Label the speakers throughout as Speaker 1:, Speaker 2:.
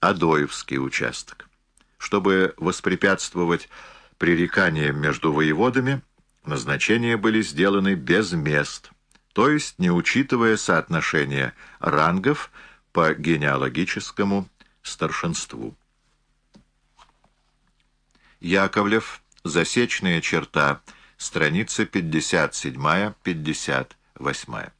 Speaker 1: Адоевский участок. Чтобы воспрепятствовать пререканиям между воеводами, назначения были сделаны без мест, то есть не учитывая соотношение рангов по генеалогическому старшинству. Яковлев. Засечная черта. Страница 57-58.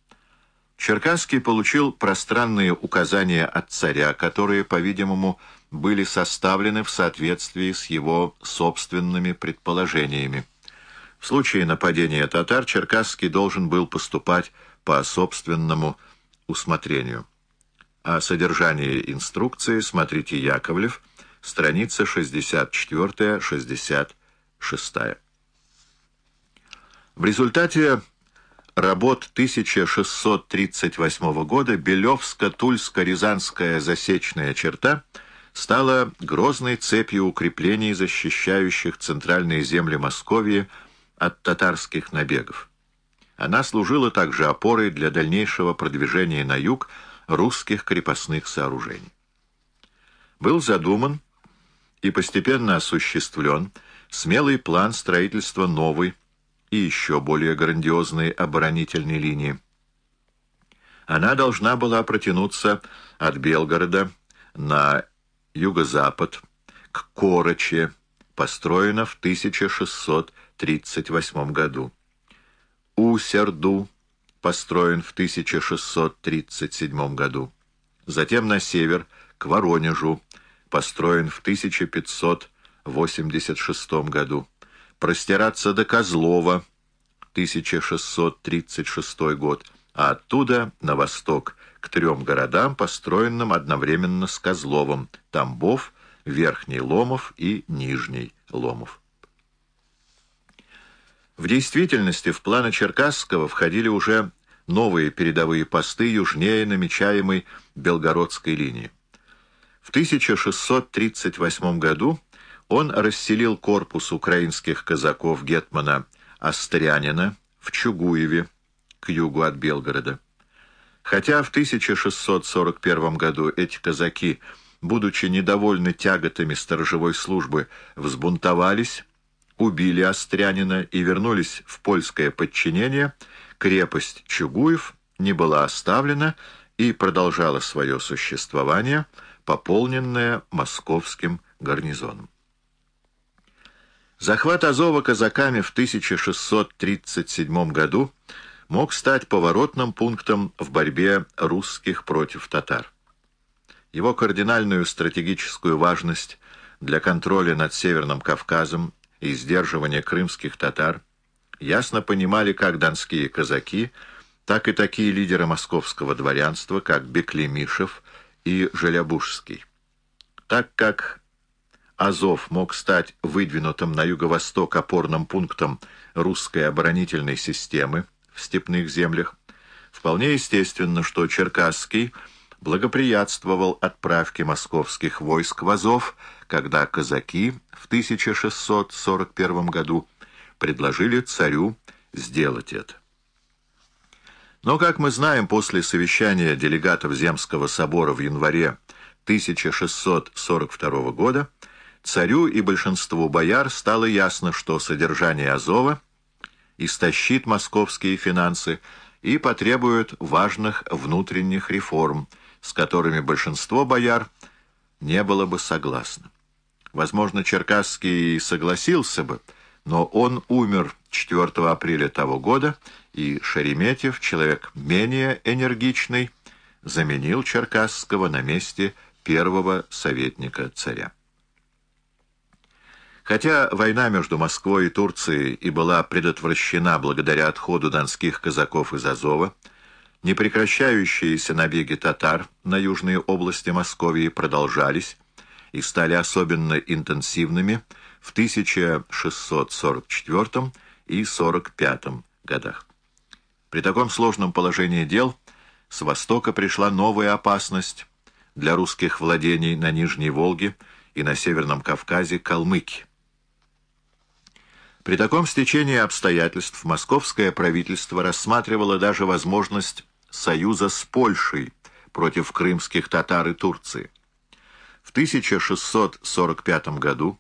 Speaker 1: Черкасский получил пространные указания от царя, которые, по-видимому, были составлены в соответствии с его собственными предположениями. В случае нападения татар Черкасский должен был поступать по собственному усмотрению. О содержании инструкции смотрите Яковлев, страница 64-66. В результате работ 1638 года Белевско-Тульско-Рязанская засечная черта стала грозной цепью укреплений, защищающих центральные земли Московии от татарских набегов. Она служила также опорой для дальнейшего продвижения на юг русских крепостных сооружений. Был задуман и постепенно осуществлен смелый план строительства новой и еще более грандиозной оборонительной линии. Она должна была протянуться от Белгорода на юго-запад к Короче, построена в 1638 году. Усерду построен в 1637 году. Затем на север к Воронежу, построен в 1586 году простираться до Козлова, 1636 год, а оттуда на восток к трем городам, построенным одновременно с Козловым, Тамбов, Верхний Ломов и Нижний Ломов. В действительности в планы Черкасского входили уже новые передовые посты южнее намечаемой Белгородской линии. В 1638 году он расселил корпус украинских казаков Гетмана Острянина в Чугуеве, к югу от Белгорода. Хотя в 1641 году эти казаки, будучи недовольны тяготами сторожевой службы, взбунтовались, убили Острянина и вернулись в польское подчинение, крепость Чугуев не была оставлена и продолжала свое существование, пополненное московским гарнизоном. Захват Азова казаками в 1637 году мог стать поворотным пунктом в борьбе русских против татар. Его кардинальную стратегическую важность для контроля над Северным Кавказом и сдерживания крымских татар ясно понимали как донские казаки, так и такие лидеры московского дворянства, как Беклемишев и Желябужский. Так как Азов мог стать выдвинутым на юго-восток опорным пунктом русской оборонительной системы в степных землях, вполне естественно, что Черкасский благоприятствовал отправке московских войск в Азов, когда казаки в 1641 году предложили царю сделать это. Но, как мы знаем, после совещания делегатов Земского собора в январе 1642 года Царю и большинству бояр стало ясно, что содержание Азова истощит московские финансы и потребует важных внутренних реформ, с которыми большинство бояр не было бы согласно. Возможно, Черкасский согласился бы, но он умер 4 апреля того года, и Шереметьев, человек менее энергичный, заменил Черкасского на месте первого советника царя. Хотя война между Москвой и Турцией и была предотвращена благодаря отходу донских казаков из Азова, непрекращающиеся набеги татар на южные области Московии продолжались и стали особенно интенсивными в 1644 и 45 годах. При таком сложном положении дел с востока пришла новая опасность для русских владений на Нижней Волге и на Северном Кавказе Калмыки. При таком стечении обстоятельств московское правительство рассматривало даже возможность союза с Польшей против крымских татар и Турции. В В 1645 году